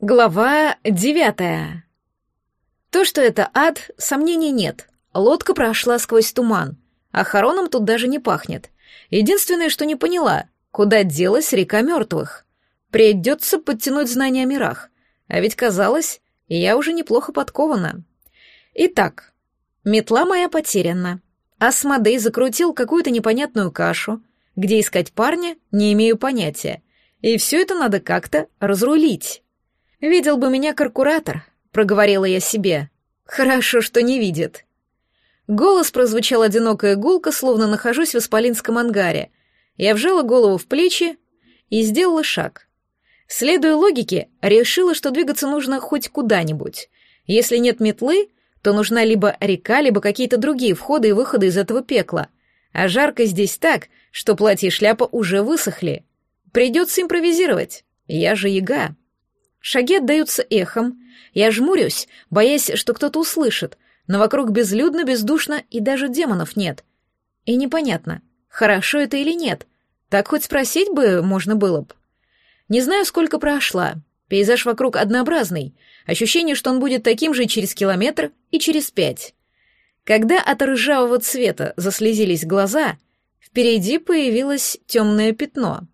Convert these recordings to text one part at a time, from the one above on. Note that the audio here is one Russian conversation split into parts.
Глава девятая. То, что это ад, сомнений нет. Лодка прошла сквозь туман, а хороном тут даже не пахнет. Единственное, что не поняла, куда делась река мертвых. Придется подтянуть знания о мирах, а ведь казалось, я уже неплохо подкована. Итак, метла моя потеряна. Асмодей закрутил какую-то непонятную кашу, где искать парня, не имею понятия. И все это надо как-то разрулить. «Видел бы меня каркуратор», — проговорила я себе. «Хорошо, что не видит». Голос прозвучал одинокая гулка, словно нахожусь в исполинском ангаре. Я вжала голову в плечи и сделала шаг. Следуя логике, решила, что двигаться нужно хоть куда-нибудь. Если нет метлы, то нужна либо река, либо какие-то другие входы и выходы из этого пекла. А жарко здесь так, что платье и шляпа уже высохли. Придется импровизировать. Я же яга. Шаги отдаются эхом. Я жмурюсь, боясь, что кто-то услышит, но вокруг безлюдно, бездушно и даже демонов нет. И непонятно, хорошо это или нет. Так хоть спросить бы можно было бы. Не знаю, сколько прошла. Пейзаж вокруг однообразный. Ощущение, что он будет таким же через километр и через пять. Когда от ржавого цвета заслезились глаза, впереди появилось темное пятно.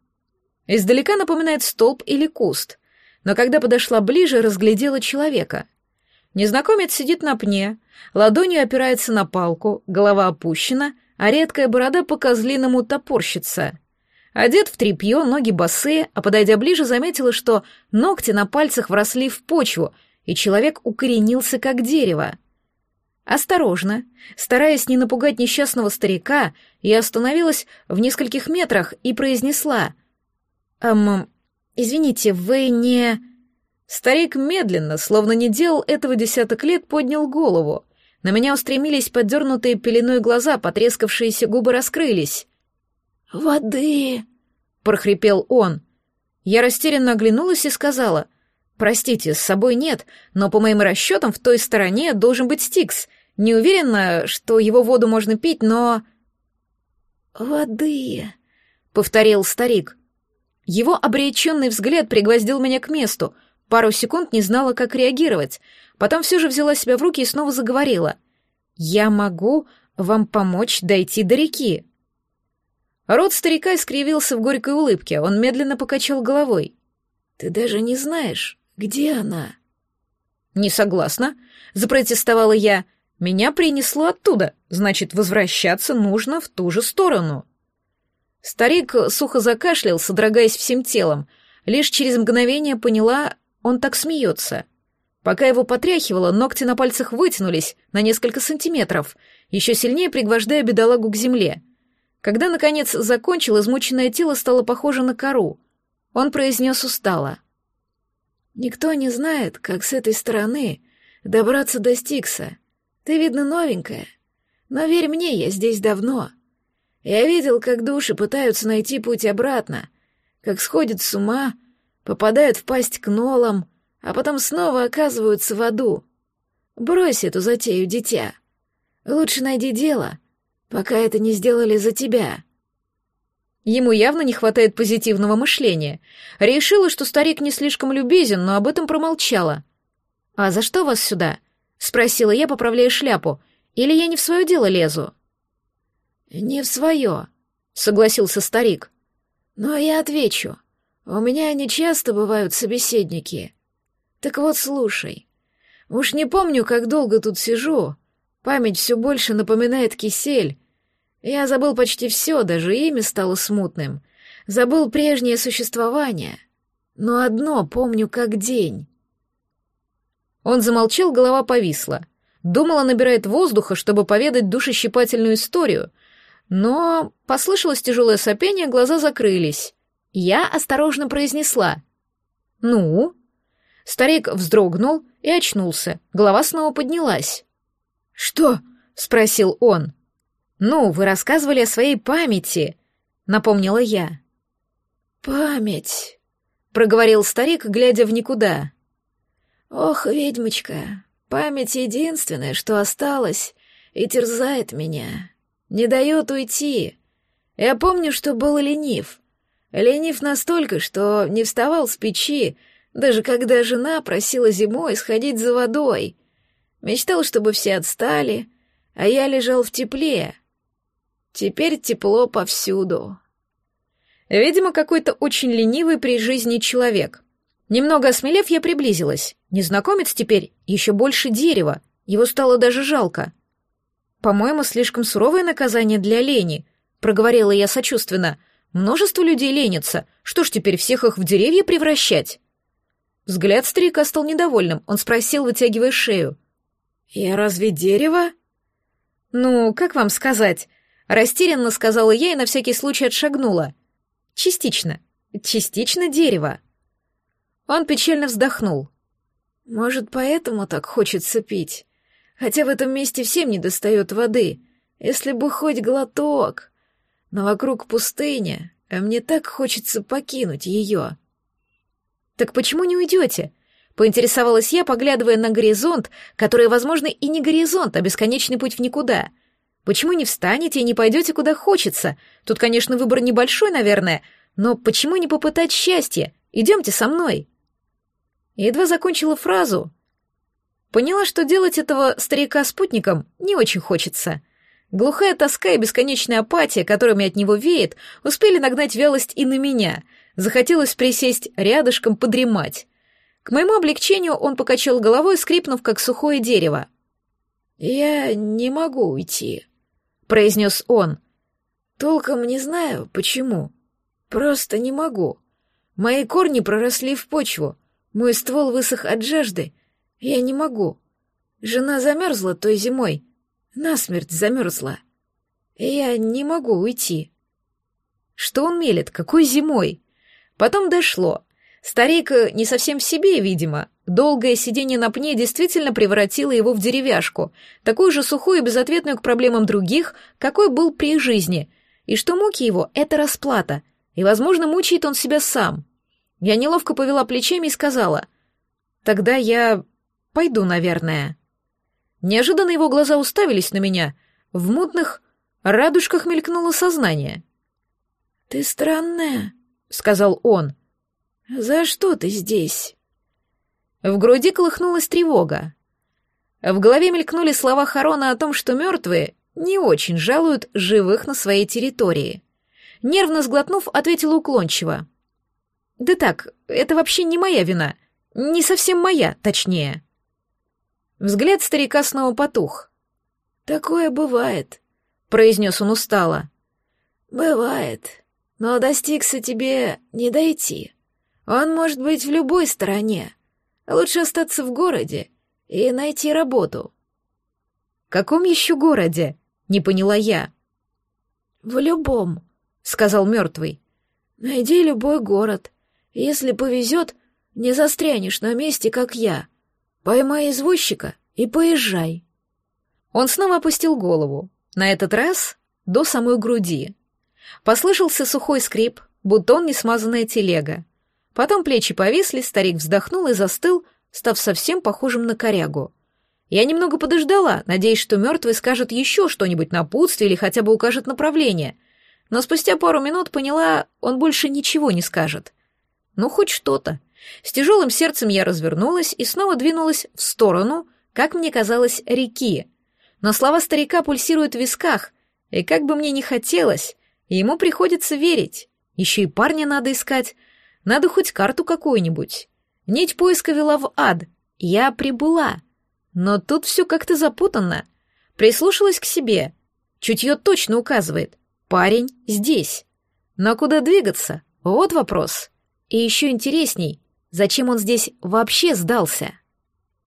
Издалека напоминает столб или куст — но когда подошла ближе, разглядела человека. Незнакомец сидит на пне, ладонью опирается на палку, голова опущена, а редкая борода по-козлиному топорщится. Одет в тряпье, ноги босые, а подойдя ближе, заметила, что ногти на пальцах вросли в почву, и человек укоренился как дерево. Осторожно, стараясь не напугать несчастного старика, я остановилась в нескольких метрах и произнесла «Эм, «Извините, вы не...» Старик медленно, словно не делал этого десяток лет, поднял голову. На меня устремились поддернутые пеленой глаза, потрескавшиеся губы раскрылись. «Воды!» — прохрипел он. Я растерянно оглянулась и сказала, «Простите, с собой нет, но по моим расчетам в той стороне должен быть Стикс. Не уверена, что его воду можно пить, но...» «Воды!» — повторил старик. Его обреченный взгляд пригвоздил меня к месту. Пару секунд не знала, как реагировать. Потом все же взяла себя в руки и снова заговорила. «Я могу вам помочь дойти до реки». Рот старика искривился в горькой улыбке. Он медленно покачал головой. «Ты даже не знаешь, где она?» «Не согласна», — запротестовала я. «Меня принесло оттуда, значит, возвращаться нужно в ту же сторону». Старик сухо закашлял, содрогаясь всем телом. Лишь через мгновение поняла, он так смеется. Пока его потряхивало, ногти на пальцах вытянулись на несколько сантиметров, еще сильнее пригвождая бедолагу к земле. Когда, наконец, закончил, измученное тело стало похоже на кору. Он произнес устало. «Никто не знает, как с этой стороны добраться до Стикса. Ты, видно, новенькая. Но верь мне, я здесь давно. Я видел, как души пытаются найти путь обратно, как сходят с ума, попадают в пасть к нолам, а потом снова оказываются в аду. Брось эту затею, дитя. Лучше найди дело, пока это не сделали за тебя. Ему явно не хватает позитивного мышления. Решила, что старик не слишком любезен, но об этом промолчала. «А за что вас сюда?» — спросила я, поправляя шляпу. «Или я не в свое дело лезу?» «Не в свое», — согласился старик. «Но я отвечу. У меня не часто бывают собеседники. Так вот, слушай. Уж не помню, как долго тут сижу. Память все больше напоминает кисель. Я забыл почти все, даже имя стало смутным. Забыл прежнее существование. Но одно помню как день». Он замолчал, голова повисла. Думала, набирает воздуха, чтобы поведать душещипательную историю — но послышалось тяжелое сопение, глаза закрылись. Я осторожно произнесла. «Ну?» Старик вздрогнул и очнулся. Голова снова поднялась. «Что?» — спросил он. «Ну, вы рассказывали о своей памяти», — напомнила я. «Память», — проговорил старик, глядя в никуда. «Ох, ведьмочка, память единственное, что осталось и терзает меня не дает уйти. Я помню, что был ленив. Ленив настолько, что не вставал с печи, Даже когда жена просила зимой сходить за водой. Мечтал, чтобы все отстали, а я лежал в тепле. Теперь тепло повсюду. Видимо, какой-то очень ленивый при жизни человек. Немного осмелев, я приблизилась. Незнакомец теперь еще больше дерева. Его стало даже жалко. «По-моему, слишком суровое наказание для лени», — проговорила я сочувственно. «Множество людей ленятся. Что ж теперь всех их в деревья превращать?» Взгляд старика стал недовольным. Он спросил, вытягивая шею. «Я разве дерево?» «Ну, как вам сказать?» Растерянно сказала я и на всякий случай отшагнула. «Частично. Частично дерево». Он печально вздохнул. «Может, поэтому так хочется пить? Хотя в этом месте всем не достает воды. Если бы хоть глоток. Но вокруг пустыня, а мне так хочется покинуть ее». «Так почему не уйдете?» — поинтересовалась я, поглядывая на горизонт, который, возможно, и не горизонт, а бесконечный путь в никуда. «Почему не встанете и не пойдете куда хочется? Тут, конечно, выбор небольшой, наверное, но почему не попытать счастье? Идемте со мной!» Едва закончила фразу. Поняла, что делать этого старика спутником не очень хочется. Глухая тоска и бесконечная апатия, которыми от него веет, успели нагнать вялость и на меня — Захотелось присесть рядышком, подремать. К моему облегчению он покачал головой, скрипнув, как сухое дерево. «Я не могу уйти», — произнес он. «Толком не знаю, почему. Просто не могу. Мои корни проросли в почву, мой ствол высох от жажды. Я не могу. Жена замерзла той зимой, насмерть замерзла. Я не могу уйти». Что он мелет? Какой зимой? Потом дошло. Старик э, не совсем в себе, видимо. Долгое сидение на пне действительно превратило его в деревяшку, такую же сухую и безответную к проблемам других, какой был при жизни, и что муки его — это расплата, и, возможно, мучает он себя сам. Я неловко повела плечами и сказала, «Тогда я пойду, наверное». Неожиданно его глаза уставились на меня. В мутных радужках мелькнуло сознание. «Ты странная», сказал он. «За что ты здесь?» В груди колыхнулась тревога. В голове мелькнули слова Харона о том, что мертвые не очень жалуют живых на своей территории. Нервно сглотнув, ответила уклончиво. «Да так, это вообще не моя вина. Не совсем моя, точнее». Взгляд старика снова потух. «Такое бывает», — произнес он устало. «Бывает. Но до тебе не дойти. Он может быть в любой стороне. Лучше остаться в городе и найти работу. каком еще городе? Не поняла я. В любом, сказал мертвый. Найди любой город. Если повезет, не застрянешь на месте, как я. Поймай извозчика и поезжай. Он снова опустил голову, на этот раз до самой груди. Послышался сухой скрип, будто он несмазанная телега. Потом плечи повисли, старик вздохнул и застыл, став совсем похожим на корягу. Я немного подождала, надеясь, что мертвый скажет еще что-нибудь на напутствие или хотя бы укажет направление. Но спустя пару минут поняла, он больше ничего не скажет. Ну, хоть что-то. С тяжелым сердцем я развернулась и снова двинулась в сторону, как мне казалось, реки. Но слова старика пульсируют в висках, и как бы мне ни хотелось, ему приходится верить. Еще и парня надо искать. Надо хоть карту какую-нибудь. Нить поиска вела в ад. Я прибыла. Но тут все как-то запутанно. Прислушалась к себе. Чутье точно указывает. Парень здесь. Но куда двигаться? Вот вопрос. И еще интересней, зачем он здесь вообще сдался?